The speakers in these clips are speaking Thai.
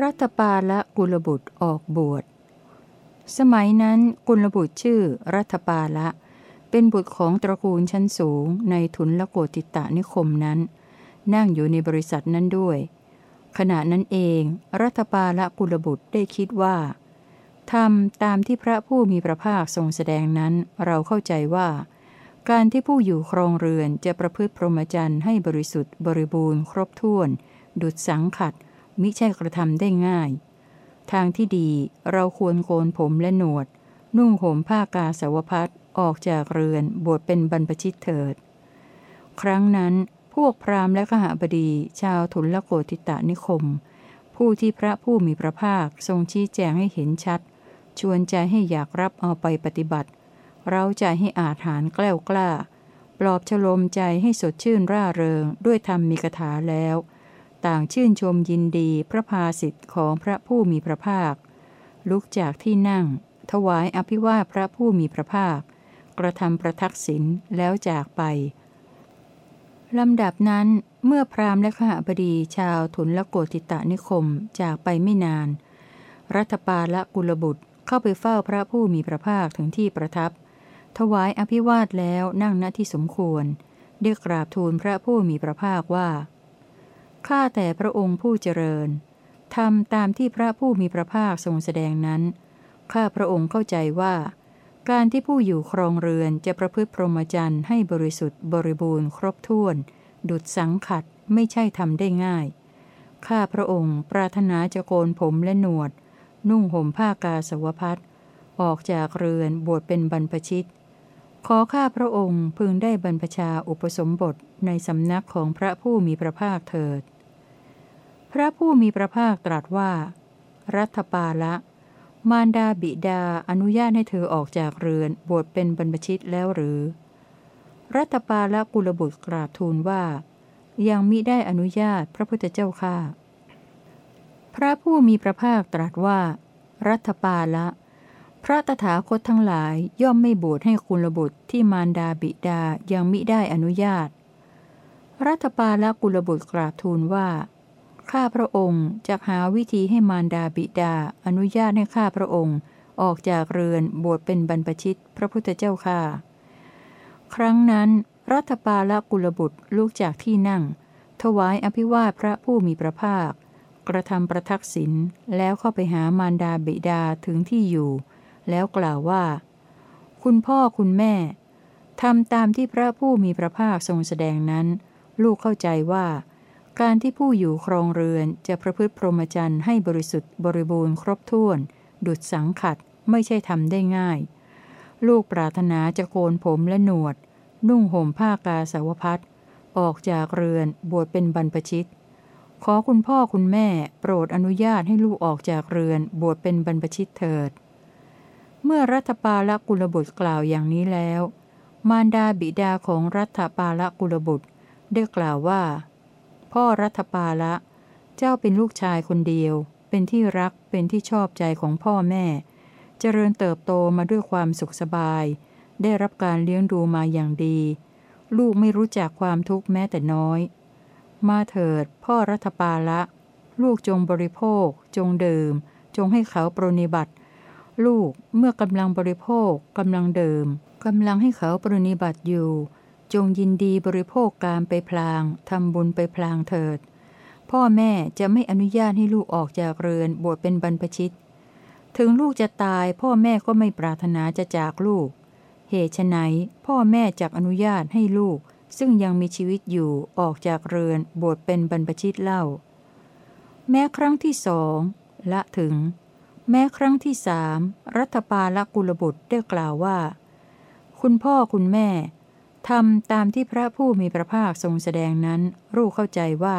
รัตปาละกุลบุตรออกบวช สมัยนั้นกุลบุตรชื่อรัตปาละ เป็นบุตรของตระกูลชั้นสูงในทุนละโกติตะนิคมนั้น นั่งอยู่ในบริษัทนั้นด้วย ขณะนั้นเองรัตปาละกุลบุตรได้คิดว่าทำตามที่พระผู้มีพระภาคทรงแสดงนั้นเราเข้าใจว่า การที่ผู้อยู่ครองเรือนจะประพฤติพรหมจรรย์ให้บริสุทธิ์บริบูรณ์ครบถ้วน ดุดสังขัด มิใช่กระทำได้ง่าย ทางที่ดีเราควรโกนผมและหนวด นุ่งห่มผ้ากาสาวพัดออกจากเรือนบวชเป็นบรรพชิตเถิด ครั้งนั้นพวกพราหมณ์และขหบดี ชาวทุนละโกติตานิคม ผู้ที่พระผู้มีพระภาคทรงชี้แจงให้เห็นชัด ชวนใจให้อยากรับเอาไปปฏิบัติ เราใจให้อาถานแกล้วกล้า ปลอบฉลมใจให้สดชื่นร่าเริงด้วยธรรมมีคาถาแล้ว ต่างชื่นชมยินดีพระภาสิทธิ์ของพระผู้มีพระภาค ลุกจากที่นั่ง ถวายอภิวาพระผู้มีพระภาค กระทำประทักษิณแล้วจากไปลำดับนั้นเมื่อพราหมณ์และขหบดีชาวทุนละโกติตะนิคมจากไปไม่นาน รัฐปาละกุลบุตรเข้าไปเฝ้าพระผู้มีพระภาคถึงที่ประทับ ถวายอภิวาทแล้วนั่งณที่สมควรได้กราบทูลพระผู้มีพระภาคว่า ข้าแต่พระองค์ผู้เจริญทำตามที่พระผู้มีพระภาคทรงแสดงนั้น ข้าพระองค์เข้าใจว่า การที่ผู้อยู่ครองเรือนจะประพฤติพรหมจรรย์ให้บริสุทธิ์บริบูรณ์ครบถ้วน ดุดสังขัดไม่ใช่ทำได้ง่าย ข้าพระองค์ปรารถนาจะโกนผมและหนวด นุ่งห่มผ้ากาสาวพัดออกจากเรือนบวชเป็นบรรพชิต ขอข้าพระองค์พึงได้บรรพชาอุปสมบทในสำนักของพระผู้มีพระภาคเถิด ระผู้มีพระภาคตรัสว่า รัฐปาละ มารดาบิดาอนุญาตให้เธอออกจากเรือนบวชเป็นบรรพชิตแล้วหรือ รัฐปาละกุลบุตรกราบทูลว่า ยังมิได้อนุญาตพระพุทธเจ้าข้าพระผู้มีพระภาคตรัสว่า รัฐปาละ พระตถาคตทั้งหลายย่อมไม่บวชให้กุลบุตรที่มารดาบิดายังมิได้อนุญาต รัฐปาละกุลบุตรกราบทูลว่า ข้าพระองค์จะหาวิธีให้มารดาบิดา อนุญาตให้ข้าพระองค์ ออกจากเรือนบวชเป็นบรรพชิตพระพุทธเจ้าข้าครั้งนั้น รัฐปาละกุลบุตรลุกจากที่นั่ง ถวายอภิวาทพระผู้มีพระภาค กระทำประทักษิณแล้วเข้าไปหามารดาบิดาถึงที่อยู่ แล้วกล่าวว่า คุณพ่อคุณแม่ทำตามที่พระผู้มีพระภาคทรงแสดงนั้น ลูกเข้าใจว่า การที่ผู้อยู่ครองเรือนจะประพฤติพรหมจรรย์ให้บริสุทธิ์บริบูรณ์ครบถ้วน ดุดสังขัดไม่ใช่ทำได้ง่าย ลูกปรารถนาจะโกนผมและหนวด นุ่งห่มผ้ากาสาวพัดออกจากเรือนบวชเป็นบรรพชิต ขอคุณพ่อคุณแม่โปรดอนุญาตให้ลูกออกจากเรือนบวชเป็นบรรพชิตเถิด เมื่อรัฐปาลกุลบุตรกล่าวอย่างนี้แล้ว มารดาบิดาของรัฐปาลกุลบุตรได้กล่าวว่า พ่อรัฐปาละ เจ้าเป็นลูกชายคนเดียว เป็นที่รักเป็นที่ชอบใจของพ่อแม่ เจริญเติบโตมาด้วยความสุขสบาย ได้รับการเลี้ยงดูมาอย่างดี ลูกไม่รู้จักความทุกข์แม้แต่น้อย มาเถิด พ่อรัฐปาละ ลูกจงบริโภค จงดื่ม จงให้เขาปรนนิบัติ ลูกเมื่อกำลังบริโภคกำลังเดิมกำลังให้เขาปรนนิบัติอยู่ จงยินดีบริโภคการไปพลางทำบุญไปพลางเถิด พ่อแม่จะไม่อนุญาตให้ลูกออกจากเรือนบวชเป็นบรรพชิต ถึงลูกจะตายพ่อแม่ก็ไม่ปรารถนาจะจากลูก เหตุไฉนพ่อแม่จักอนุญาตให้ลูก ซึ่งยังมีชีวิตอยู่ออกจากเรือนบวชเป็นบรรพชิตเล่า แม้ครั้งที่สองละถึง แม้ครั้งที่สามรัฐปาลกุลบุตรได้กล่าวว่า คุณพ่อคุณแม่ ทำตามที่พระผู้มีพระภาคทรงแสดงนั้นลูกเข้าใจว่า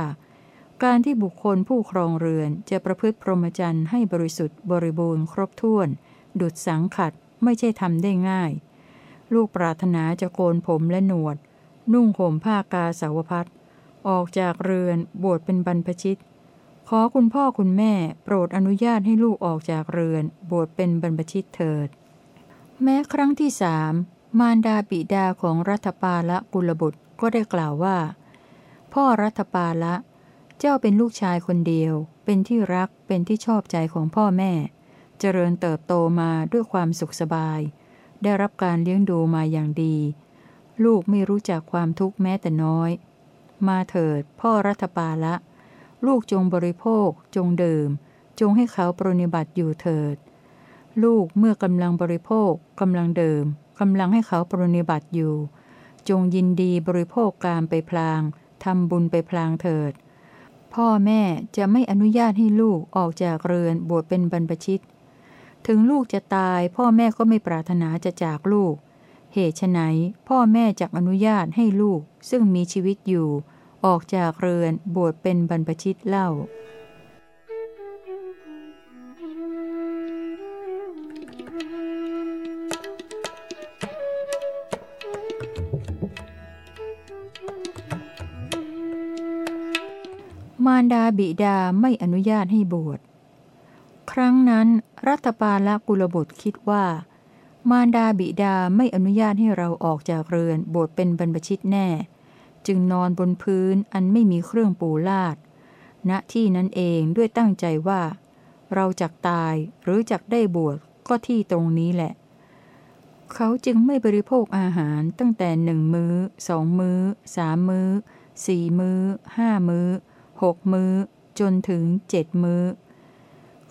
การที่บุคคลผู้ครองเรือนจะประพฤติพรหมจรรย์ให้บริสุทธิ์บริบูรณ์ครบถ้วน ดุดสังขัดไม่ใช่ทำได้ง่าย ลูกปรารถนาจะโกนผมและหนวด นุ่งห่มผ้ากาสาวพัดออกจากเรือนบวชเป็นบรรพชิต ขอคุณพ่อคุณแม่โปรดอนุญาตให้ลูกออกจากเรือน บวชเป็นบรรพชิตเถิด แม้ครั้งที่สาม มารดาบิดาของรัฐปาละกุลบุตรก็ได้กล่าวว่า พ่อรัฐปาละ เจ้าเป็นลูกชายคนเดียว เป็นที่รักเป็นที่ชอบใจของพ่อแม่ เจริญเติบโตมาด้วยความสุขสบาย ได้รับการเลี้ยงดูมาอย่างดี ลูกไม่รู้จักความทุกข์แม้แต่น้อย มาเถิด พ่อรัฐปาละ ลูกจงบริโภค จงดื่ม จงให้เขาปรนิบัติอยู่เถิด ลูกเมื่อกำลังบริโภคกำลังเดื่ม กำลังให้เขาปรนิบัติอยู่ จงยินดีบริโภคการไปพลางทำบุญไปพลางเถิด พ่อแม่จะไม่อนุญาตให้ลูกออกจากเรือนบวชเป็นบรรพชิต ถึงลูกจะตายพ่อแม่ก็ไม่ปรารถนาจะจากลูก เหตุไนพ่อแม่จักอนุญาตให้ลูกซึ่งมีชีวิตอยู่ ออกจากเรือนบวชเป็นบรรพชิตเล่าารดาบิดาไม่อนุญาตให้บวช ครั้งนั้นรัตปาละกุลบุตรคิดว่า มารดาบิดาไม่อนุญาตให้เราออกจากเรือนบวชเป็นบรรพชิตแน่ จึงนอนบนพื้นอันไม่มีเครื่องปูลาด ณที่นั้นเองด้วยตั้งใจว่า เราจักตายหรือจักได้บวชก็ที่ตรงนี้แหละ เขาจึงไม่บริโภคอาหารตั้งแต่หนึ่งมือ้อสองมือ้อสามมือ้อสี่มือ้อห้ามือ้อ หกมือ้อ จนถึงเจ็ดมือ้อ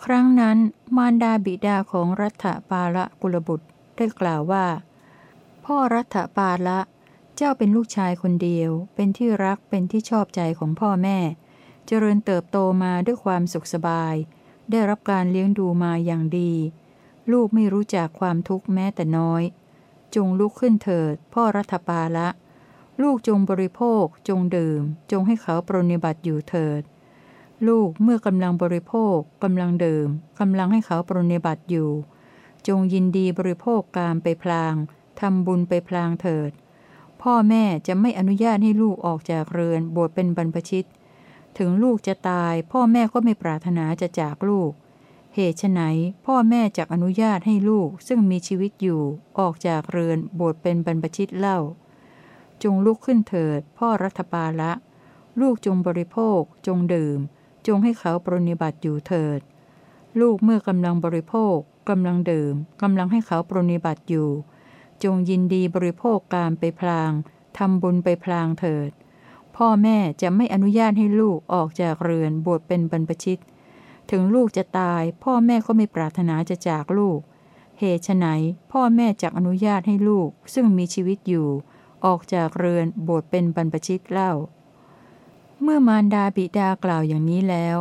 ครั้งนั้นมารดาบิดาของรัฐปาละกุลบุตรได้กล่าวว่า พ่อรัฐปาละเจ้าเป็นลูกชายคนเดียว เป็นที่รักเป็นที่ชอบใจของพ่อแม่ เจริญเติบโตมาด้วยความสุขสบาย ได้รับการเลี้ยงดูมาอย่างดี ลูกไม่รู้จักความทุกข์แม้แต่น้อย จงลุกขึ้นเถิด พ่อรัฐปาละ ลูกจงบริโภค จงดื่ม จงให้เขาปรนิบัติอยู่เถิด ลูกเมื่อกำลังบริโภคกำลังดื่มกำลังให้เขาปรนิบัติอยู่ จงยินดีบริโภคการไปพลางทำบุญไปพลางเถิด พ่อแม่จะไม่อนุญาตให้ลูกออกจากเรือนบวชเป็นบรรพชิต ถึงลูกจะตาย พ่อแม่ก็ไม่ปรารถนาจะจากลูก เหตุไนพ่อแม่จะอนุญาตให้ลูกซึ่งมีชีวิตอยู่ออกจากเรือนบวชเป็นบรรพชิตเล่า จงลุกขึ้นเถิด พ่อรัฐปาละ ลูกจงบริโภค จงดื่ม จงให้เขาปรนิบัติอยู่เถิด ลูกเมื่อกำลังบริโภคกำลังดื่มกำลังให้เขาปรนิบัติอยู่ จงยินดีบริโภคการไปพลางทำบุญไปพลางเถิด พ่อแม่จะไม่อนุญาตให้ลูกออกจากเรือนบวชเป็นบรรพชิต ถึงลูกจะตาย พ่อแม่ก็ไม่ปรารถนาจะจากลูก เหตุไฉนพ่อแม่จักอนุญาตให้ลูกซึ่งมีชีวิตอยู่ ออกจากเรือนบวชเป็นบรรพชิตเล่า เมื่อมารดาบิดากล่าวอย่างนี้แล้ว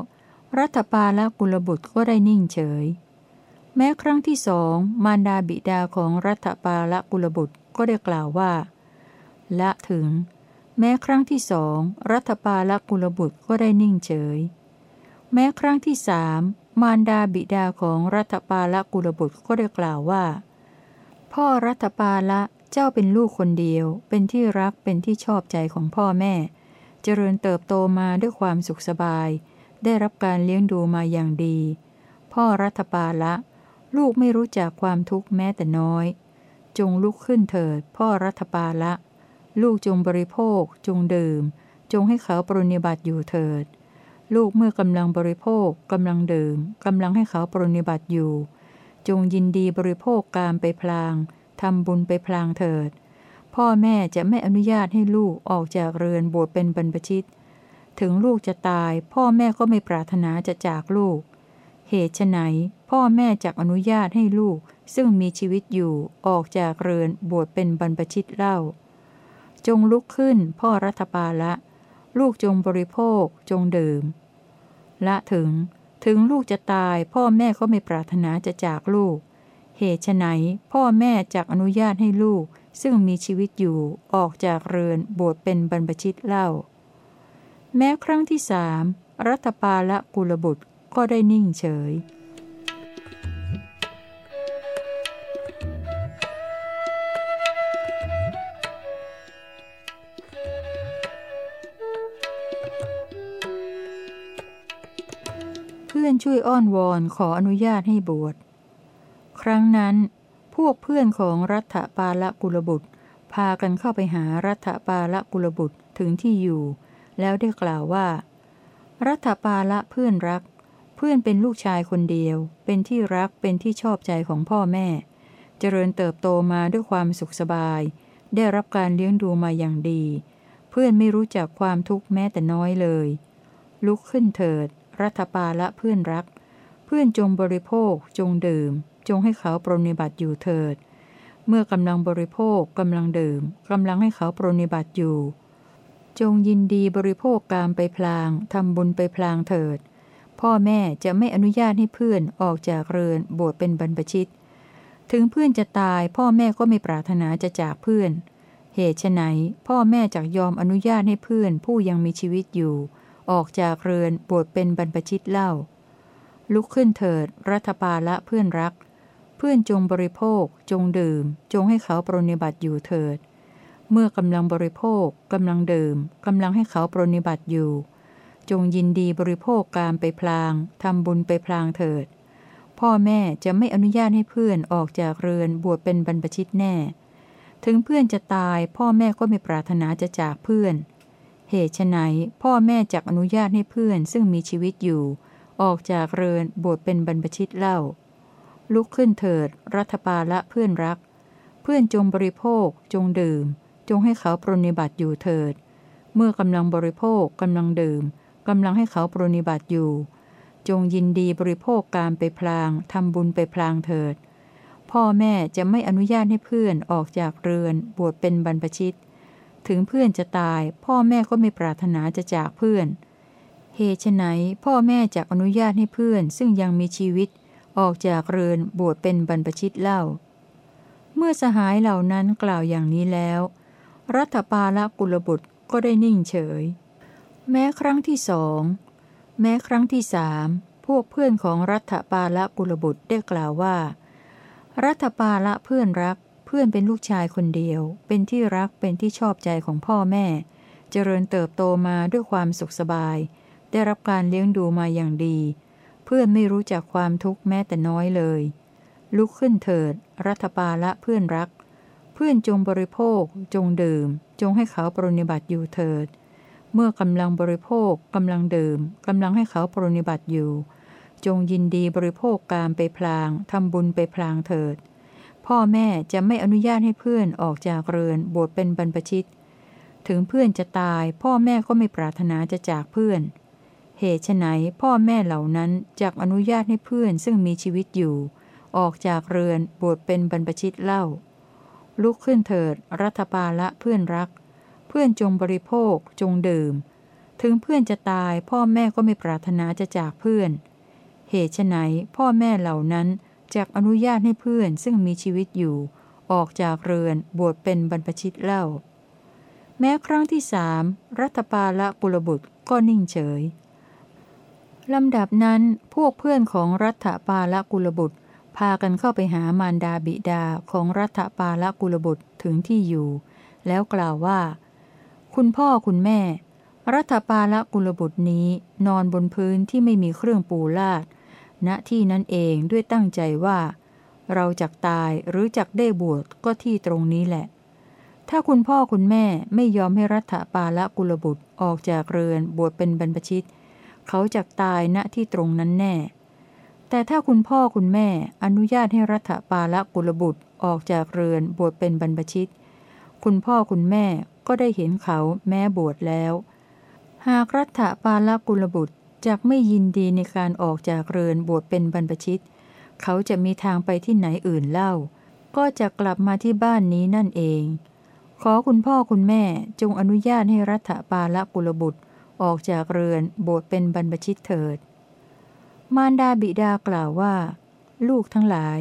รัฐปาละกุลบุตรก็ได้นิ่งเฉย แม้ครั้งที่สองมารดาบิดาของรัฐปาละกุลบุตรก็ได้กล่าวว่า ละถึง แม้ครั้งที่สองรัฐปาละกุลบุตรก็ได้นิ่งเฉย แม้ครั้งที่สามมารดาบิดาของรัฐปาละกุลบุตรก็ได้กล่าวว่า พ่อรัฐปาละ เจ้าเป็นลูกคนเดียว เป็นที่รักเป็นที่ชอบใจของพ่อแม่ เจริญเติบโตมาด้วยความสุขสบาย ได้รับการเลี้ยงดูมาอย่างดี พ่อรัฐปาละ ลูกไม่รู้จักความทุกข์แม้แต่น้อย จงลุกขึ้นเถิด พ่อรัฐปาละ ลูกจงบริโภค จงดื่ม จงให้เขาปรนิบัติอยู่เถิด ลูกเมื่อกำลังบริโภคกำลังดื่มกำลังให้เขาปรนิบัติอยู่ จงยินดีบริโภคการไปพลาง ทำบุญไปพลางเถิด พ่อแม่จะไม่อนุญาตให้ลูกออกจากเรือนบวชเป็นบรรพชิต ถึงลูกจะตาย พ่อแม่ก็ไม่ปรารถนาจะจากลูก เหตุไฉนพ่อแม่จักอนุญาตให้ลูกซึ่งมีชีวิตอยู่ออกจากเรือนบวชเป็นบรรพชิตเล่า จงลุกขึ้นพ่อรัฐปาละ ลูกจงบริโภคจงดื่ม ละถึง ถึงลูกจะตาย พ่อแม่ก็ไม่ปรารถนาจะจากลูก เหตุไฉนพ่อแม่จักอนุญาตให้ลูก ซึ่งมีชีวิตอยู่ออกจากเรือนบวชเป็นบรรพชิตเล่า แม้ครั้งที่สามรัตปาละกุลบุตรก็ได้นิ่งเฉยเพื่อนช่วยอ้อนวอนขออนุญาตให้บวช ครั้งนั้น พวกเพื่อนของรัฐปาละกุลบุตร พากันเข้าไปหารัฐปาละกุลบุตรถึงที่อยู่ แล้วได้กล่าวว่า รัฐปาละเพื่อนรัก เพื่อนเป็นลูกชายคนเดียว เป็นที่รักเป็นที่ชอบใจของพ่อแม่ เจริญเติบโตมาด้วยความสุขสบาย ได้รับการเลี้ยงดูมาอย่างดี เพื่อนไม่รู้จักความทุกข์แม้แต่น้อยเลย ลุกขึ้นเถิด รัฐปาละเพื่อนรัก เพื่อนจงบริโภคจงดื่ม จงให้เขาปรนิบัติอยู่เถิด เมื่อกำลังบริโภคกำลังดื่มกำลังให้เขาปรนิบัติอยู่ จงยินดีบริโภคกามไปพลางทำบุญไปพลางเถิด พ่อแม่จะไม่อนุญาตให้เพื่อนออกจากเรือนบวชเป็นบรรพชิต ถึงเพื่อนจะตายพ่อแม่ก็ไม่ปรารถนาจะจากเพื่อน เหตุไนพ่อแม่จักยอมอนุญาตให้เพื่อนผู้ยังมีชีวิตอยู่ ออกจากเรือนบวชเป็นบรรพชิตเล่าลุกขึ้นเถิด รัฐปาละเพื่อนรัก เพื่อนจงบริโภค จงดื่ม จงให้เขาปรนิบัติอยู่เถิด เมื่อกำลังบริโภคกำลังดื่มกำลังให้เขาปรนิบัติอยู่ จงยินดีบริโภคการไปพลางทำบุญไปพลางเถิด พ่อแม่จะไม่อนุญาตให้เพื่อนออกจากเรือนบวชเป็นบรรพชิตแน่ ถึงเพื่อนจะตายพ่อแม่ก็ไม่ปรารถนาจะจากเพื่อน เหตุไฉนพ่อแม่จักอนุญาตให้เพื่อนซึ่งมีชีวิตอยู่ ออกจากเรือนบวชเป็นบรรพชิตเล่า ลุกขึ้นเถิด รัฐปาละเพื่อนรัก เพื่อนจงบริโภค จงดื่ม จงให้เขาปรนิบัติอยู่เถิด เมื่อกำลังบริโภคกำลังดื่มกำลังให้เขาปรนิบัติอยู่ จงยินดีบริโภคการไปพลางทำบุญไปพลางเถิด พ่อแม่จะไม่อนุญาตให้เพื่อนออกจากเรือน บวชเป็นบรรพชิต ถึงเพื่อนจะตาย พ่อแม่ก็ไม่ปรารถนาจะจากเพื่อนเหตุไฉนพ่อแม่จะอนุญาตให้เพื่อน ซึ่งยังมีชีวิต ออกจากเรือนบวชเป็นบรรพชิตเล่า เมื่อสหายเหล่านั้นกล่าวอย่างนี้แล้ว รัฐปาละกุลบุตรก็ได้นิ่งเฉย แม้ครั้งที่สอง แม้ครั้งที่สามพวกเพื่อนของรัฐปาละกุลบุตรได้กล่าวว่า รัฐปาละเพื่อนรักเพื่อนเป็นลูกชายคนเดียว เป็นที่รักเป็นที่ชอบใจของพ่อแม่ เจริญเติบโตมาด้วยความสุขสบาย ได้รับการเลี้ยงดูมาอย่างดี เพื่อนไม่รู้จักความทุกข์แม้แต่น้อยเลย ลุกขึ้นเถิด รัฐปาละเพื่อนรัก เพื่อนจงบริโภค จงดื่ม จงให้เขาปรนิบัติอยู่เถิด เมื่อกำลังบริโภคกำลังดื่มกำลังให้เขาปรนิบัติอยู่ จงยินดีบริโภคการไปพลางทำบุญไปพลางเถิด พ่อแม่จะไม่อนุญาตให้เพื่อนออกจากเรือนบวชเป็นบรรพชิต ถึงเพื่อนจะตาย พ่อแม่ก็ไม่ปรารถนาจะจากเพื่อน เหตุไฉนพ่อแม่เหล่านั้นจักอนุญาตให้เพื่อนซึ่งมีชีวิตอยู่ ออกจากเรือนบวชเป็นบรรพชิตเล่า ลุกขึ้นเถิด รัฐปาละเพื่อนรัก เพื่อนจงบริโภคจงดื่ม ถึงเพื่อนจะตายพ่อแม่ก็ไม่ปรารถนาจะจากเพื่อน เหตุไฉนพ่อแม่เหล่านั้นจักอนุญาตให้เพื่อนซึ่งมีชีวิตอยู่ ออกจากเรือนบวชเป็นบรรพชิตเล่า แม้ครั้งที่สามรัฐปาละกุลบุตรก็นิ่งเฉย ลำดับนั้นพวกเพื่อนของรัฐปาละกุลบุตร พากันเข้าไปหามารดาบิดาของรัฐปาละกุลบุตรถึงที่อยู่ แล้วกล่าวว่า คุณพ่อคุณแม่ รัฐปาละกุลบุตรนี้นอนบนพื้นที่ไม่มีเครื่องปูลาดณที่นั้นเองด้วยตั้งใจว่า เราจักตายหรือจักได้บวชก็ที่ตรงนี้แหละ ถ้าคุณพ่อคุณแม่ไม่ยอมให้รัฐปาละกุลบุตรออกจากเรือนบวชเป็นบรรพชิต เขาจักตายณที่ตรงนั้นแน่ แต่ถ้าคุณพ่อคุณแม่อนุญาตให้รัฐปาละกุลบุตรออกจากเรือนบวชเป็นบรรพชิต คุณพ่อคุณแม่ก็ได้เห็นเขาแม้บวชแล้ว หากรัฐปาละกุลบุตรจักไม่ยินดีในการออกจากเรือนบวชเป็นบรรพชิต เขาจะมีทางไปที่ไหนอื่นเล่า ก็จะกลับมาที่บ้านนี้นั่นเอง ขอคุณพ่อคุณแม่จงอนุญาตให้รัฐปาละกุลบุตร ออกจากเรือนบวชเป็นบรรพชิตเถิด มารดาบิดากล่าวว่า ลูกทั้งหลาย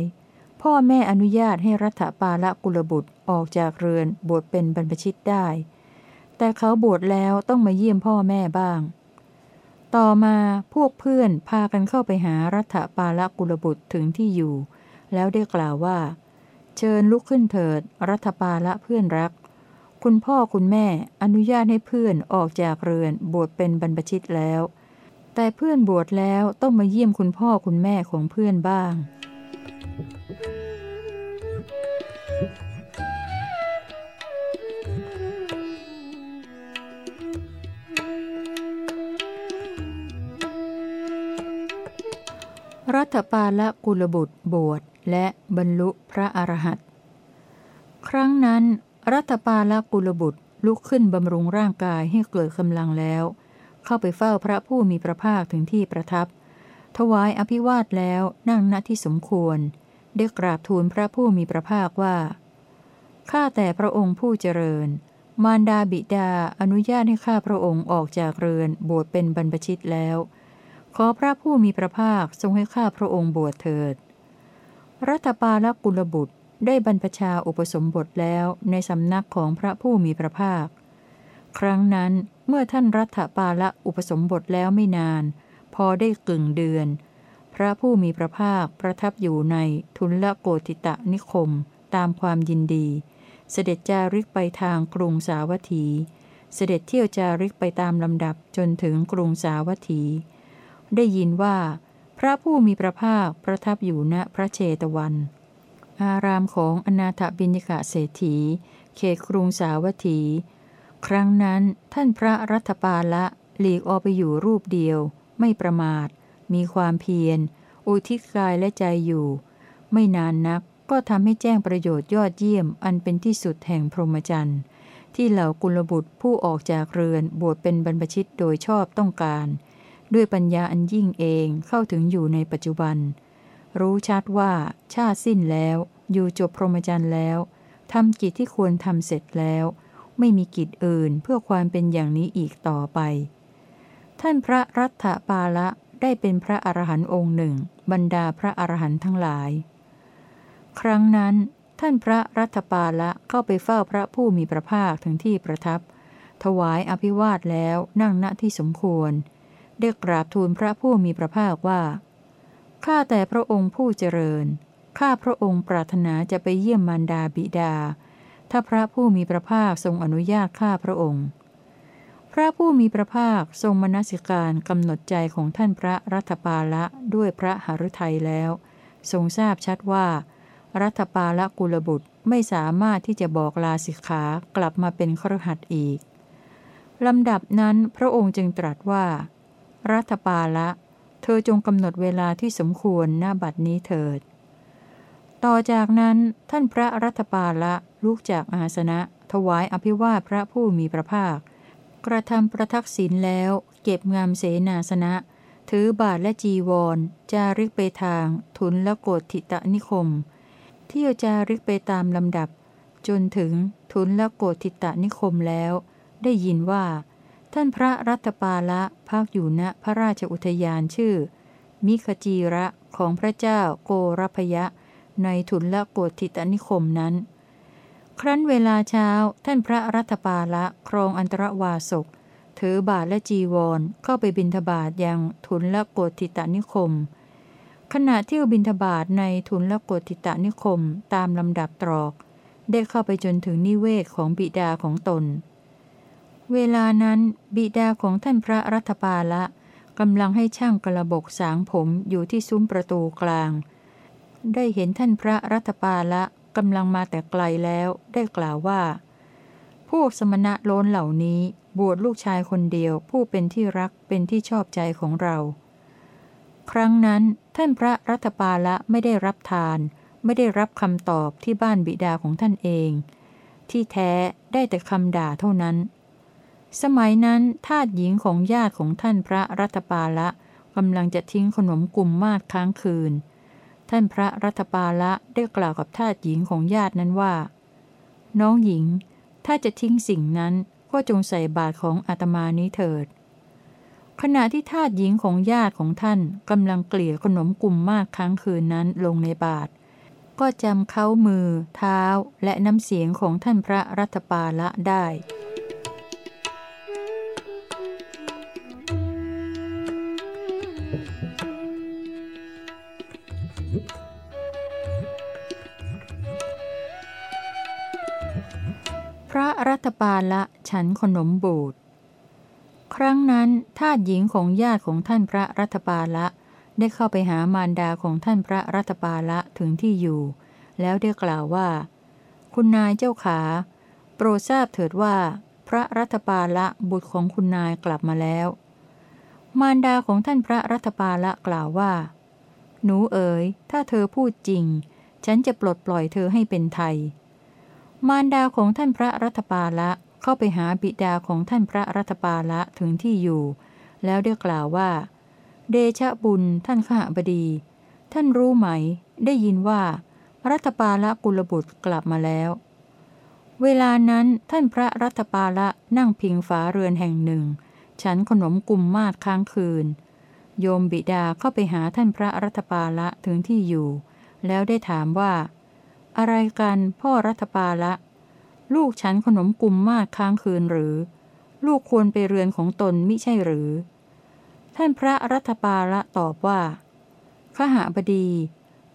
พ่อแม่อนุญาตให้รัฐปาละกุลบุตรออกจากเรือนบวชเป็นบรรพชิตได้ แต่เขาบวชแล้วต้องมาเยี่ยมพ่อแม่บ้าง ต่อมาพวกเพื่อนพากันเข้าไปหารัฐปาละกุลบุตรถึงที่อยู่ แล้วได้กล่าวว่า เชิญลุกขึ้นเถิด รัฐปาละเพื่อนรัก คุณพ่อคุณแม่อนุญาตให้เพื่อนออกจากเรือนบวชเป็นบรรพชิตแล้ว แต่เพื่อนบวชแล้วต้องมาเยี่ยมคุณพ่อคุณแม่ของเพื่อนบ้าง รัฐปาละกุลบุตรบวชและบรรลุพระอรหันต์ครั้งนั้น รัฐปาละกุลบุตรลุกขึ้นบำรุงร่างกายให้เกิดกำลังแล้ว เข้าไปเฝ้าพระผู้มีพระภาคถึงที่ประทับ ถวายอภิวาทแล้วนั่งณที่สมควร ได้กราบทูลพระผู้มีพระภาคว่าข้าแต่พระองค์ผู้เจริญ มารดาบิดาอนุญาตให้ข้าพระองค์ออกจากเรือนบวชเป็นบรรพชิตแล้ว ขอพระผู้มีพระภาคทรงให้ข้าพระองค์บวชเถิด รัตปาลกุลบุตร ได้บรรพชาอุปสมบทแล้วในสำนักของพระผู้มีพระภาค ครั้งนั้นเมื่อท่านรัฐปาละอุปสมบทแล้วไม่นาน พอได้กึ่งเดือน พระผู้มีพระภาคประทับอยู่ในทุนละโกติตะนิคม ตามความยินดี เสด็จจาริกไปทางกรุงสาวัตถี เสด็จเที่ยวจาริกไปตามลำดับจนถึงกรุงสาวัตถี ได้ยินว่า พระผู้มีพระภาคประทับอยู่ณพระเชตวัน อารามของอนาถบิณิกะเศรษฐี เขตกรุงสาวัตถี ครั้งนั้นท่านพระรัตปาละหลีกออกไปอยู่รูปเดียว ไม่ประมาท มีความเพียร อุทิศกายและใจอยู่ ไม่นานนักก็ทำให้แจ้งประโยชน์ยอดเยี่ยมอันเป็นที่สุดแห่งพรหมจรรย์ที่เหล่ากุลบุตรผู้ออกจากเรือนบวชเป็นบรรพชิตโดยชอบต้องการ ด้วยปัญญาอันยิ่งเองเข้าถึงอยู่ในปัจจุบัน รู้ชัดว่าชาติสิ้นแล้ว อยู่จบพรหมจรรย์แล้วทำกิจที่ควรทำเสร็จแล้ว ไม่มีกิจอื่นเพื่อความเป็นอย่างนี้อีกต่อไป ท่านพระรัตปาละได้เป็นพระอรหันต์องค์หนึ่ง บรรดาพระอรหันต์ทั้งหลาย ครั้งนั้นท่านพระรัตปาละเข้าไปเฝ้าพระผู้มีพระภาคถึงที่ประทับ ถวายอภิวาทแล้วนั่งณที่สมควร ได้กราบทูลพระผู้มีพระภาคว่า ข้าแต่พระองค์ผู้เจริญ ข้าพระองค์ปรารถนาจะไปเยี่ยมมารดาบิดา ถ้าพระผู้มีพระภาคทรงอนุญาตข้าพระองค์ พระผู้มีพระภาคทรงมนสิการกำหนดใจของท่านพระรัตปาละด้วยพระหฤทัยแล้ว ทรงทราบชัดว่า รัตปาละกุลบุตรไม่สามารถที่จะบอกลาสิกขากลับมาเป็นครหัดอีกลำดับนั้นพระองค์จึงตรัสว่า รัตปาละ เธอจงกำหนดเวลาที่สมควรหน้าบัดนี้เถิด ต่อจากนั้นท่านพระรัตปาละลุกจากอาสนะ ถวายอภิวาพระผู้มีพระภาค กระทำประทักษิณแล้ว เก็บงามเสนาสนะ ถือบาทและจีวร จาริกไปทาง ทุนและโกฏทิตะนิคม เที่ยวจาริกไปตามลำดับ จนถึงทุนและโกฏทิตะนิคมแล้ว ได้ยินว่า ท่านพระรัตปาละพักอยู่ณพระราชอุทยานชื่อ มิขจีระของพระเจ้าโกรพยะ ในทุนละโกธิตนิคมนั้น ครั้นเวลาเช้าท่านพระรัตปาละครองอันตรวาสกถือบาทและจีวรเข้าไปบินทบาทยังทุนละโกธิตนิคม ขณะที่บินทบาทในทุนละโกธิตนิคมตามลำดับตรอก ได้เข้าไปจนถึงนิเวศของบิดาของตน เวลานั้นบิดาของท่านพระรัตปาละกำลังให้ช่างกระบกสางผมอยู่ที่ซุ้มประตูกลาง ได้เห็นท่านพระรัตปาละกำลังมาแต่ไกลแล้วได้กล่าวว่า พวกสมณะโลนเหล่านี้บวชลูกชายคนเดียวผู้เป็นที่รักเป็นที่ชอบใจของเรา ครั้งนั้นท่านพระรัตปาละไม่ได้รับทาน ไม่ได้รับคำตอบที่บ้านบิดาของท่านเอง ที่แท้ได้แต่คำด่าเท่านั้น สมัยนั้นทาตหญิงของญาติของท่านพระรัตปาละกำลังจะทิ้งขนมกลุ่มมาดค้างคืน ท่านพระรัตปาละได้กล่าวกับทาตหญิงของญาตินั้นว่า น้องหญิง ถ้าจะทิ้งสิ่งนั้นก็จงใส่บาตรของอาตมานี้เถิด ขณะที่ทาตหญิงของญาติของท่านกำลังเกลี่ยขนมกลุ่มมากค้างคืนนั้นลงในบาตรก็จำเขามือ เท้า และน้ำเสียงของท่านพระรัตปาละได้ ระรัตปาละฉันขนมบูดครั้งนั้นทาตหญิงของญาติของท่านพระรัตปาละได้เข้าไปหามารดาของท่านพระรัตปาละถึงที่อยู่ แล้วได้กล่าวว่า คุณนายเจ้าขา โปรดทราบเถิดว่า พระรัตปาละบุตรของคุณนายกลับมาแล้ว มารดาของท่านพระรัตปาละกล่าวว่า หนูเอ๋ยถ้าเธอพูดจริง ฉันจะปลดปล่อยเธอให้เป็นไทย มารดาของท่านพระรัตปาละเข้าไปหาบิดาของท่านพระรัตปาละถึงที่อยู่ แล้วได้กล่าวว่า เดชะบุญท่านข้าบดี ท่านรู้ไหม ได้ยินว่า รัตปาละกุลบุตรกลับมาแล้ว เวลานั้นท่านพระรัตปาละนั่งพิงฝาเรือนแห่งหนึ่ง ฉันขนมกุมมาดค้างคืน โยมบิดาเข้าไปหาท่านพระรัตปาละถึงที่อยู่ แล้วได้ถามว่า อะไรกันพ่อรัตปาละ ลูกฉันขนมกุมมาดค้างคืนหรือ ลูกควรไปเรือนของตนมิใช่หรือ ท่านพระรัตปาละตอบว่าขหาบดี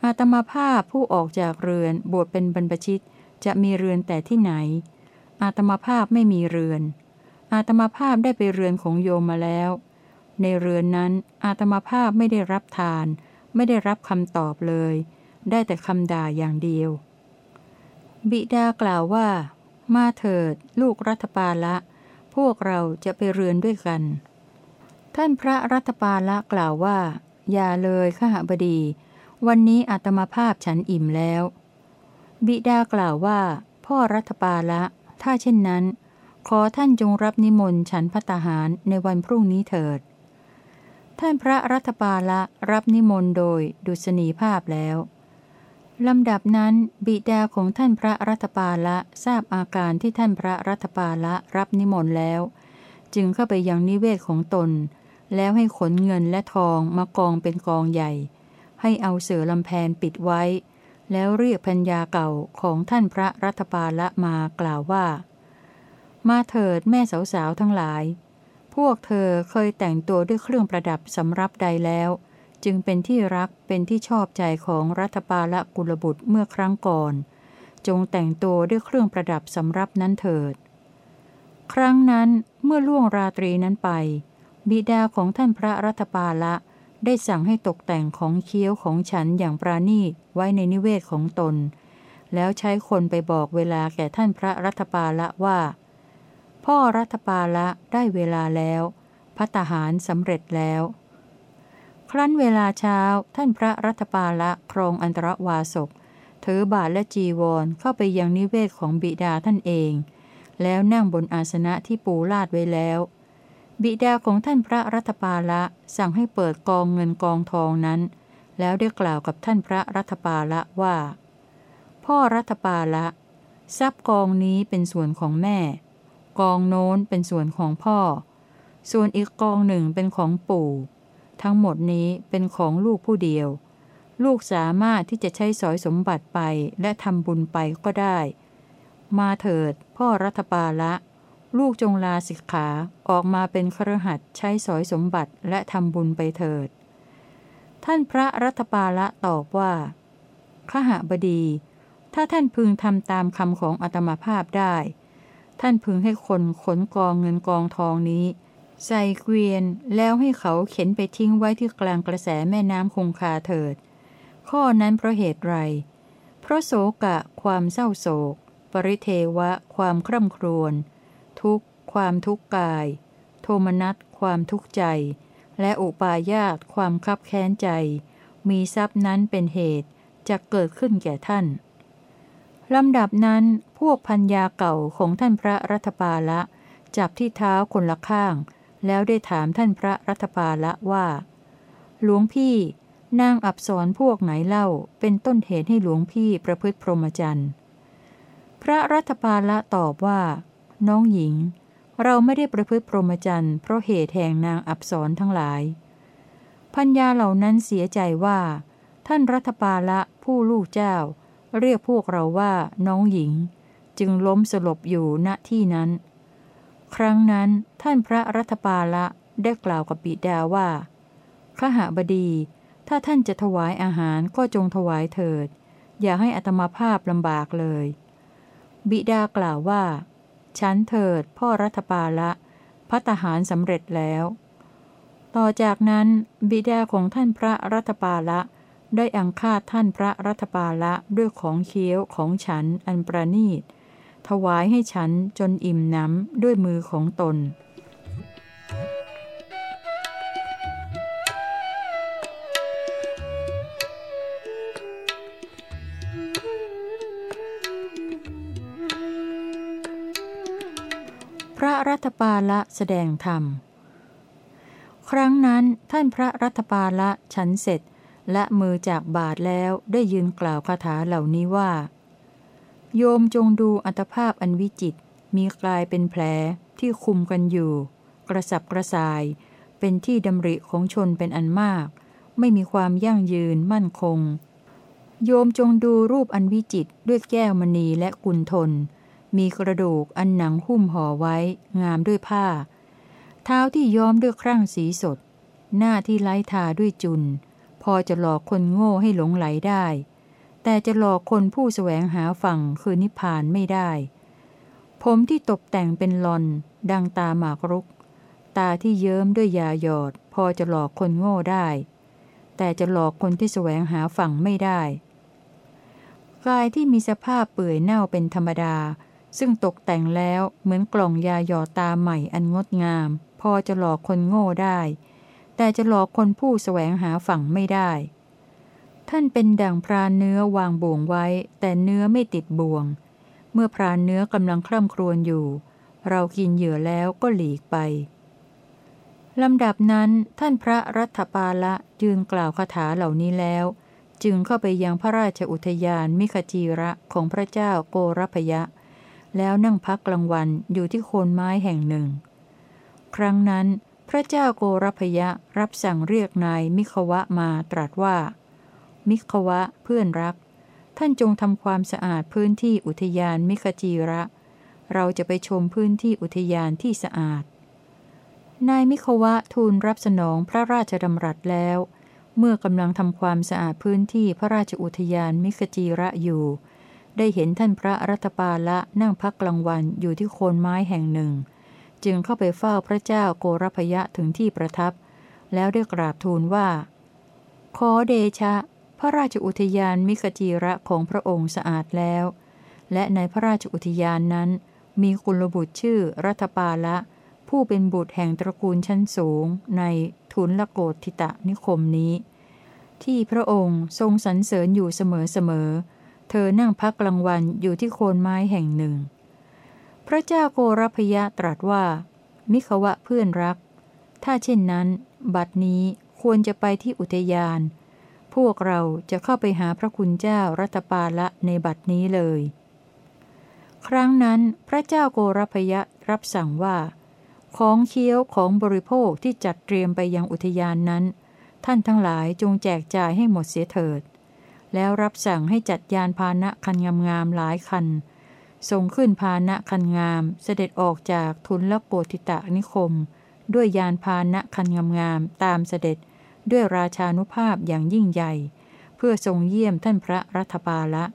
อาตมาภาพผู้ออกจากเรือนบวชเป็นบรรพชิตจะมีเรือนแต่ที่ไหน อาตมาภาพไม่มีเรือน อาตมาภาพได้ไปเรือนของโยมมาแล้ว ในเรือนนั้นอาตมาภาพไม่ได้รับทาน ไม่ได้รับคำตอบเลย ได้แต่คำด่าอย่างเดียว บิดากล่าวว่า มาเถิด ลูกรัฐปาละ พวกเราจะไปเรือนด้วยกัน ท่านพระรัฐปาละกล่าวว่า อย่าเลยขหบดี วันนี้อาตมาภาพฉันอิ่มแล้ว บิดากล่าวว่า พ่อรัฐปาละ ถ้าเช่นนั้น ขอท่านจงรับนิมนต์ฉันพัตหารในวันพรุ่งนี้เถิด ท่านพระรัฐปาละรับนิมนต์โดยดุษณีภาพแล้ว ลำดับนั้นบิดาของท่านพระรัตปาละทราบอาการที่ท่านพระรัตปาละรับนิมนต์แล้ว จึงเข้าไปยังนิเวศของตน แล้วให้ขนเงินและทองมากองเป็นกองใหญ่ ให้เอาเสือลำแพนปิดไว้ แล้วเรียกพัญญาเก่าของท่านพระรัตปาละมากล่าวว่า มาเถิดแม่สาวๆทั้งหลาย พวกเธอเคยแต่งตัวด้วยเครื่องประดับสำรับใดแล้ว จึงเป็นที่รักเป็นที่ชอบใจของรัฐปาละกุลบุตรเมื่อครั้งก่อน จงแต่งตัวด้วยเครื่องประดับสำรับนั้นเถิด ครั้งนั้นเมื่อล่วงราตรีนั้นไป บิดาของท่านพระรัฐปาละได้สั่งให้ตกแต่งของเคี้ยวของฉันอย่างปราณีตไว้ในนิเวศของตน แล้วใช้คนไปบอกเวลาแก่ท่านพระรัฐปาละว่า พ่อรัฐปาละได้เวลาแล้วพัตหารสำเร็จแล้ว ครั้นเวลาเช้าท่านพระรัตปาละครองอันตรวาสกถือบาทและจีวรเข้าไปยังนิเวศของบิดาท่านเอง แล้วนั่งบนอาสนะที่ปูลาดไว้แล้ว บิดาของท่านพระรัตปาละสั่งให้เปิดกองเงินกองทองนั้น แล้วได้กล่าวกับท่านพระรัตปาละว่า พ่อรัตปาละทรัพย์กองนี้เป็นส่วนของแม่ กองโน้นเป็นส่วนของพ่อ ส่วนอีกกองหนึ่งเป็นของปู่ ทั้งหมดนี้เป็นของลูกผู้เดียว ลูกสามารถที่จะใช้สอยสมบัติไปและทำบุญไปก็ได้ มาเถิด พ่อรัฐปาละ ลูกจงลาสิกขาออกมาเป็นครหัสใช้สอยสมบัติและทำบุญไปเถิด ท่านพระรัฐปาละตอบว่าขหบดี ถ้าท่านพึงทำตามคำของอาตมาภาพได้ ท่านพึงให้คนขนกองเงินกองทองนี้ ใส่เกวียนแล้วให้เขาเข็นไปทิ้งไว้ที่กลางกระแสแม่น้ำคงคาเถิด ข้อนั้นเพราะเหตุไร เพราะโศกะ ความเศร้าโศก ปริเทวะ ความคร่ำครวญ ทุกความทุกข์กาย โทมนัส ความทุกข์ใจ และอุปาญาต ความคับแค้นใจ มีทรัพย์นั้นเป็นเหตุจะเกิดขึ้นแก่ท่าน ลำดับนั้นพวกพัญญาเก่าของท่านพระรัฐปาละ จับที่เท้าคนละข้าง แล้วได้ถามท่านพระรัตปาละว่า หลวงพี่ นางอับสรพวกไหนเล่า เป็นต้นเหตุให้หลวงพี่ประพฤติพรหมจรรย์ พระรัตปาละตอบว่า น้องหญิง เราไม่ได้ประพฤติพรหมจรรย์เพราะเหตุแห่งนางอับสรทั้งหลาย พัญญาเหล่านั้นเสียใจว่า ท่านรัตปาละผู้ลูกเจ้า เรียกพวกเราว่าน้องหญิง จึงล้มสลบอยู่ณที่นั้น ครั้งนั้นท่านพระรัตปาละได้กล่าวกับบิดาว่าขหบดี ถ้าท่านจะถวายอาหารก็จงถวายเถิด อย่าให้อัตมาภาพลำบากเลย บิดากล่าวว่า ฉันเถิดพ่อรัตปาละพัตหารสำเร็จแล้ว ต่อจากนั้นบิดาของท่านพระรัตปาละได้อังคาท่านพระรัตปาละด้วยของเคี้ยวของฉันอันประนีต ถวายให้ฉันจนอิ่มน้ำด้วยมือของตน พระรัตปาละแสดงธรรม ครั้งนั้นท่านพระรัตปาละฉันเสร็จและมือจากบาทแล้วได้ยืนกล่าวคาถาเหล่านี้ว่า โยมจงดูอัตภาพอันวิจิต มีกลายเป็นแผลที่คุมกันอยู่ กระสับกระส่าย เป็นที่ดำริของชนเป็นอันมาก ไม่มีความยั่งยืนมั่นคง โยมจงดูรูปอันวิจิตด้วยแก้วมณีและกุลทน มีกระดูกอันหนังหุ้มห่อไว้ งามด้วยผ้า เท้าที่ย้อมด้วยครั่งสีสด หน้าที่ไล้ทาด้วยจุน พอจะหลอกคนโง่ให้หลงไหลได้ แต่จะหลอกคนผู้แสวงหาฝั่งคือนิพพานไม่ได้ ผมที่ตกแต่งเป็นลอน ดังตาหมากรุก ตาที่เยิ้มด้วยยาหยอด พอจะหลอกคนโง่ได้ แต่จะหลอกคนที่แสวงหาฝั่งไม่ได้กายที่มีสภาพเปื่อยเน่าเป็นธรรมดา ซึ่งตกแต่งแล้วเหมือนกล่องยาหยอดตาใหม่อันงดงาม พอจะหลอกคนโง่ได้ แต่จะหลอกคนผู้แสวงหาฝั่งไม่ได้ ท่านเป็นดั่งพรานเนื้อวางบ่วงไว้ แต่เนื้อไม่ติดบ่วง เมื่อพรานเนื้อกำลังคร่ำครวญอยู่ เรากินเหยื่อแล้วก็หลีกไปลำดับนั้นท่านพระรัตปาละยืนกล่าวคาถาเหล่านี้แล้ว จึงเข้าไปยังพระราชอุทยานมิขจีระของพระเจ้าโกรพยะ แล้วนั่งพักกลางวันอยู่ที่โคนไม้แห่งหนึ่ง ครั้งนั้น พระเจ้าโกรพยะรับสั่งเรียกนายมิขวะมาตรัสว่า มิขวะเพื่อนรัก ท่านจงทำความสะอาดพื้นที่อุทยานมิขจีระ เราจะไปชมพื้นที่อุทยานที่สะอาด นายมิขวะทูลรับสนองพระราชดำรัสแล้ว เมื่อกำลังทำความสะอาดพื้นที่พระราชอุทยานมิกจีระอยู่ ได้เห็นท่านพระรัตปาละนั่งพักกลางวันอยู่ที่โคนไม้แห่งหนึ่ง จึงเข้าไปเฝ้าพระเจ้าโกรพยะถึงที่ประทับ แล้วได้กราบทูลว่าขอเดชะ พระราชอุทยานมิกจีระของพระองค์สะอาดแล้ว และในพระราชอุทยานนั้น มีกุลบุตรชื่อรัตปาละ ผู้เป็นบุตรแห่งตระกูลชั้นสูง ในทุนละโกติตะนิคมนี้ ที่พระองค์ทรงสรรเสริญอยู่เสมอๆ เธอนั่งพักกลางวันอยู่ที่โคนไม้แห่งหนึ่ง พระเจ้าโกรพยะตรัสว่า มิขวะเพื่อนรัก ถ้าเช่นนั้น บัดนี้ควรจะไปที่อุทยาน วกเราจะเข้าไปหาพระคุณเจ้ารัตปาละในบัดนี้เลย ครั้งนั้นพระเจ้าโกรพยะรับสั่งว่า ของเคี้ยวของบริโภคที่จัดเตรียมไปยังอุทยานนั้น ท่านทั้งหลายจงแจกจ่ายให้หมดเสียเถิด แล้วรับสั่งให้จัดยานพาหนะคันงามๆหลายคันส่งขึ้นพาหนะคันงามเสด็จออกจากทุนละโกติตะนิคม ด้วยยานพาหนะคันงามๆตามเสด็จ ด้วยราชานุภาพอย่างยิ่งใหญ่ เพื่อทรงเยี่ยมท่านพระรัฐบาละ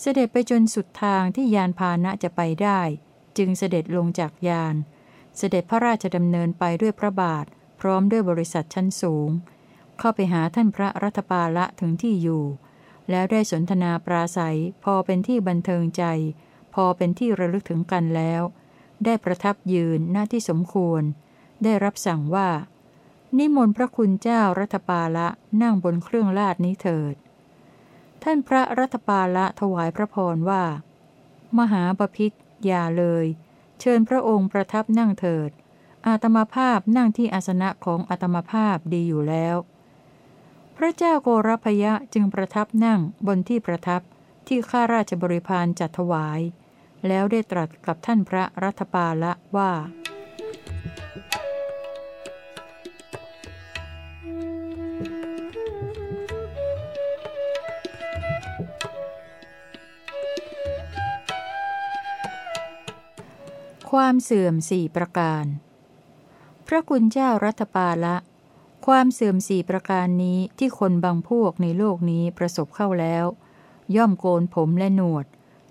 เสด็จไปจนสุดทางที่ยานพาหนะจะไปได้ จึงเสด็จลงจากยาน เสด็จพระราชดำเนินไปด้วยพระบาท พร้อมด้วยบริษัทชั้นสูง เข้าไปหาท่านพระรัตปาละถึงที่อยู่ แล้วได้สนทนาปราศัย พอเป็นที่บันเทิงใจ พอเป็นที่ระลึกถึงกันแล้ว ได้ประทับยืนหน้าที่สมควร ได้รับสั่งว่า นิมนต์พระคุณเจ้ารัตปาละนั่งบนเครื่องลาดนี้เถิด ท่านพระรัตปาละถวายพระพรว่า มหาปพิธอย่าเลย เชิญพระองค์ประทับนั่งเถิด อาตมาภาพนั่งที่อาสนะของอาตมาภาพดีอยู่แล้ว พระเจ้าโกรพยะจึงประทับนั่งบนที่ประทับที่ข้าราชบริพารจัดถวาย แล้วได้ตรัสกับท่านพระรัฐปาละว่า ความเสื่อมสี่ประการ พระคุณเจ้ารัฐปาละ ความเสื่อมสี่ประการนี้ที่คนบางพวกในโลกนี้ประสบเข้าแล้ว ย่อมโกนผมและหนวด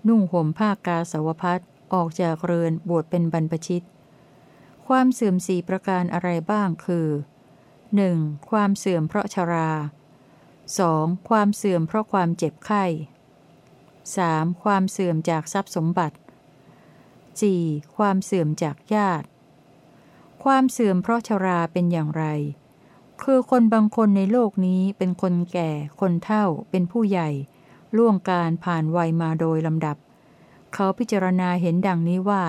นุ่งห่มผ้ากาสาวพัดออกจากเรือนบวชเป็นบรรพชิต ความเสื่อมสี่ประการอะไรบ้างคือ 1. ความเสื่อมเพราะชรา 2. ความเสื่อมเพราะความเจ็บไข้ 3. ความเสื่อมจากทรัพย์สมบัติ 4. ความเสื่อมจากญาติ ความเสื่อมเพราะชราเป็นอย่างไร คือคนบางคนในโลกนี้เป็นคนแก่ คนเฒ่า เป็นผู้ใหญ่ ล่วงการผ่านวัยมาโดยลำดับ เขาพิจารณาเห็นดังนี้ว่า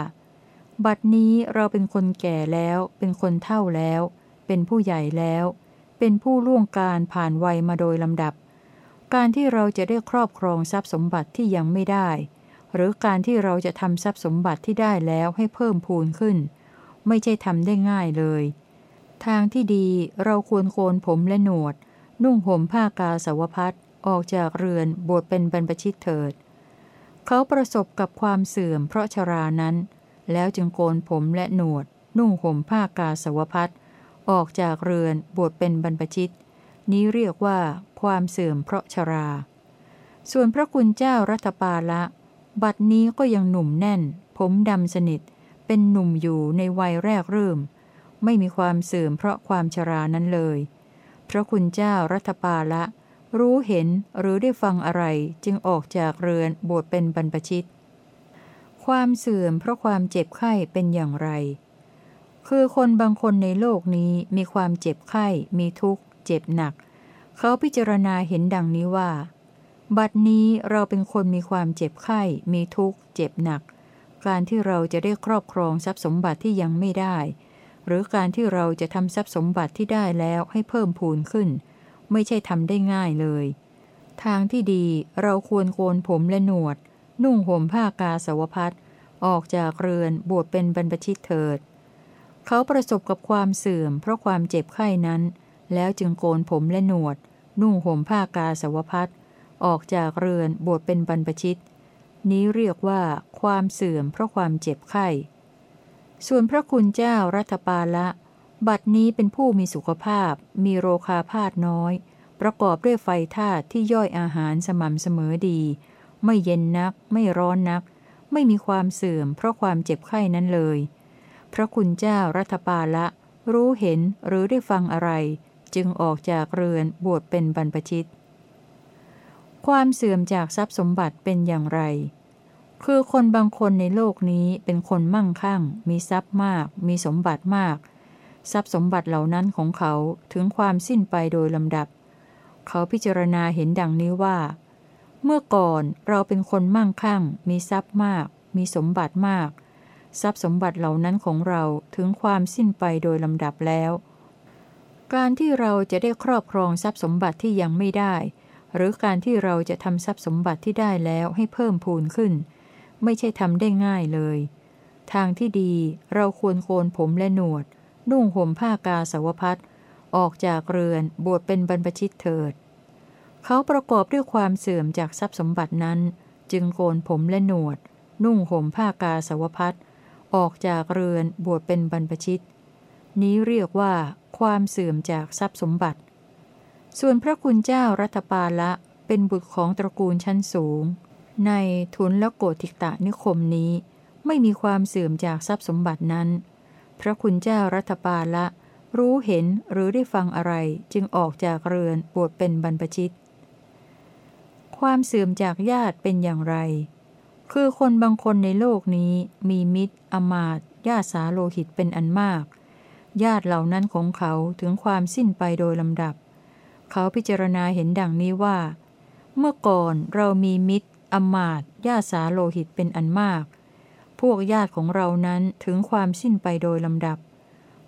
บัดนี้เราเป็นคนแก่แล้ว เป็นคนเฒ่าแล้ว เป็นผู้ใหญ่แล้ว เป็นผู้ล่วงการผ่านวัยมาโดยลำดับ การที่เราจะได้ครอบครองทรัพย์สมบัติที่ยังไม่ได้ หรือการที่เราจะทำทรัพย์สมบัติที่ได้แล้วให้เพิ่มพูนขึ้น ไม่ใช่ทำได้ง่ายเลย ทางที่ดีเราควรโกนผมและหนวด นุ่งห่มผ้ากาสาวพัดออกจากเรือนบวชเป็นบรรพชิตเถิด เขาประสบกับความเสื่อมเพราะชรานั้น แล้วจึงโกนผมและหนวด นุ่งห่มผ้ากาสาวพัดออกจากเรือนบวชเป็นบรรพชิต นี้เรียกว่าความเสื่อมเพราะชรา ส่วนพระคุณเจ้ารัตปาละ บัดนี้ก็ยังหนุ่มแน่น ผมดำสนิท เป็นหนุ่มอยู่ในวัยแรกเริ่ม ไม่มีความเสื่อมเพราะความชรานั้นเลย พระคุณเจ้ารัตปาละ รู้เห็นหรือได้ฟังอะไรจึงออกจากเรือนบวชเป็นบรรพชิต ความเสื่อมเพราะความเจ็บไข้เป็นอย่างไร คือคนบางคนในโลกนี้มีความเจ็บไข้ มีทุกข์ เจ็บหนัก เขาพิจารณาเห็นดังนี้ว่า บัดนี้เราเป็นคนมีความเจ็บไข้ มีทุกข์ เจ็บหนัก การที่เราจะได้ครอบครองทรัพย์สมบัติที่ยังไม่ได้ หรือการที่เราจะทำทรัพย์สมบัติที่ได้แล้วให้เพิ่มพูนขึ้น ไม่ใช่ทำได้ง่ายเลย ทางที่ดีเราควรโกนผมและหนวด นุ่งห่มผ้ากาสาวพัดออกจากเรือนบวชเป็นบรรพชิตเถิด เขาประสบกับความเสื่อม เพราะความเจ็บไข้นั้น แล้วจึงโกนผมและหนวด นุ่งห่มผ้ากาสาวพัด ออกจากเรือนบวชเป็นบรรพชิต นี้เรียกว่าความเสื่อมเพราะความเจ็บไข้ ส่วนพระคุณเจ้ารัตปาละ บัดนี้เป็นผู้มีสุขภาพ มีโรคาพาธน้อย ประกอบด้วยไฟธาตุที่ย่อยอาหารสม่ำเสมอดี ไม่เย็นนัก ไม่ร้อนนัก ไม่มีความเสื่อมเพราะความเจ็บไข้นั้นเลย พระคุณเจ้ารัตปาละ รู้เห็นหรือได้ฟังอะไร จึงออกจากเรือนบวชเป็นบรรพชิต ความเสื่อมจากทรัพย์สมบัติเป็นอย่างไร คือคนบางคนในโลกนี้เป็นคนมั่งคั่ง มีทรัพย์มาก มีสมบัติมาก ทรัพย์สมบัติเหล่านั้นของเขาถึงความสิ้นไปโดยลำดับ เขาพิจารณาเห็นดังนี้ว่า เมื่อก่อนเราเป็นคนมั่งคั่ง มีทรัพย์มาก มีสมบัติมาก ทรัพย์สมบัติเหล่านั้นของเราถึงความสิ้นไปโดยลำดับแล้ว การที่เราจะได้ครอบครองทรัพย์สมบัติที่ยังไม่ได้ หรือการที่เราจะทำทรัพย์สมบัติที่ได้แล้วให้เพิ่มพูนขึ้น ไม่ใช่ทำได้ง่ายเลย ทางที่ดีเราควรโกนผมและหนวด นุ่งห่มผ้ากาสาวพัดออกจากเรือนบวชเป็นบรรพชิตเถิด เขาประกอบด้วยความเสื่อมจากทรัพย์สมบัตินั้น จึงโกนผมและหนวด นุ่งห่มผ้ากาสาวพัดออกจากเรือนบวชเป็นบรรพชิต นี้เรียกว่า ความเสื่อมจากทรัพย์สมบัติ ส่วนพระคุณเจ้ารัตปาละเป็นบุตรของตระกูลชั้นสูง ในทุนละโกติตะนิคมนี้ ไม่มีความเสื่อมจากทรัพย์สมบัตินั้น พระคุณเจ้ารัตปาละรู้เห็นหรือได้ฟังอะไรจึงออกจากเรือนบวชเป็นบรรพชิต ความเสื่อมจากญาติเป็นอย่างไร คือคนบางคนในโลกนี้มีมิตร อมาตญาติสาโลหิตเป็นอันมาก ญาติเหล่านั้นของเขาถึงความสิ้นไปโดยลำดับ เขาพิจารณาเห็นดังนี้ว่า เมื่อก่อนเรามีมิตรอมาตญาสาโลหิตเป็นอันมาก พวกญาติของเรานั้นถึงความสิ้นไปโดยลำดับ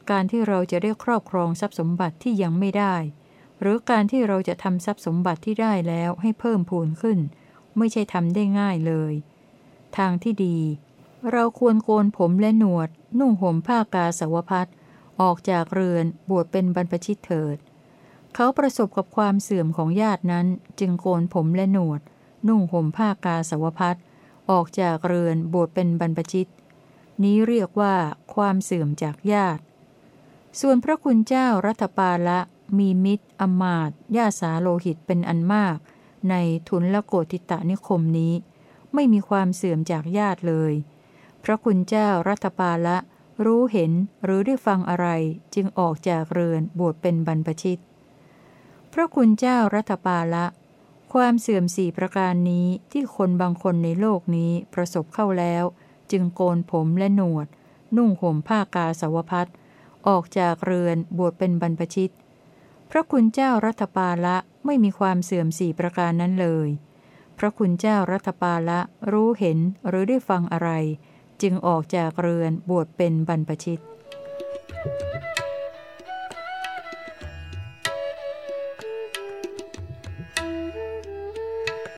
การที่เราจะได้ครอบครองทรัพย์สมบัติที่ยังไม่ได้ หรือการที่เราจะทำทรัพย์สมบัติที่ได้แล้วให้เพิ่มพูนขึ้น ไม่ใช่ทำได้ง่ายเลย ทางที่ดี เราควรโกนผมและหนวด นุ่งห่มผ้ากาสาวพัดออกจากเรือนบวชเป็นบรรพชิตเถิด เขาประสบกับความเสื่อมของญาตินั้น จึงโกนผมและหนวด นุ่งห่มผ้ากาสาวพัดออกจากเรือนบวชเป็นบรรพชิต นี้เรียกว่าความเสื่อมจากญาติ ส่วนพระคุณเจ้ารัตปาละมีมิตรอมาตญาสาโลหิตเป็นอันมาก ในทุนละโกติตะนิคมนี้ ไม่มีความเสื่อมจากญาติเลย พระคุณเจ้ารัตปาละรู้เห็นหรือได้ฟังอะไรจึงออกจากเรือนบวชเป็นบรรพชิต พระคุณเจ้ารัตปาละ ความเสื่อมสี่ประการนี้ที่คนบางคนในโลกนี้ประสบเข้าแล้ว จึงโกนผมและหนวด นุ่งห่มผ้ากาสาวพัดออกจากเรือนบวชเป็นบรรพชิต พระคุณเจ้ารัตปาละไม่มีความเสื่อมสี่ประการนั้นเลย พระคุณเจ้ารัตปาละรู้เห็นหรือได้ฟังอะไร จึงออกจากเรือนบวชเป็นบรรพชิต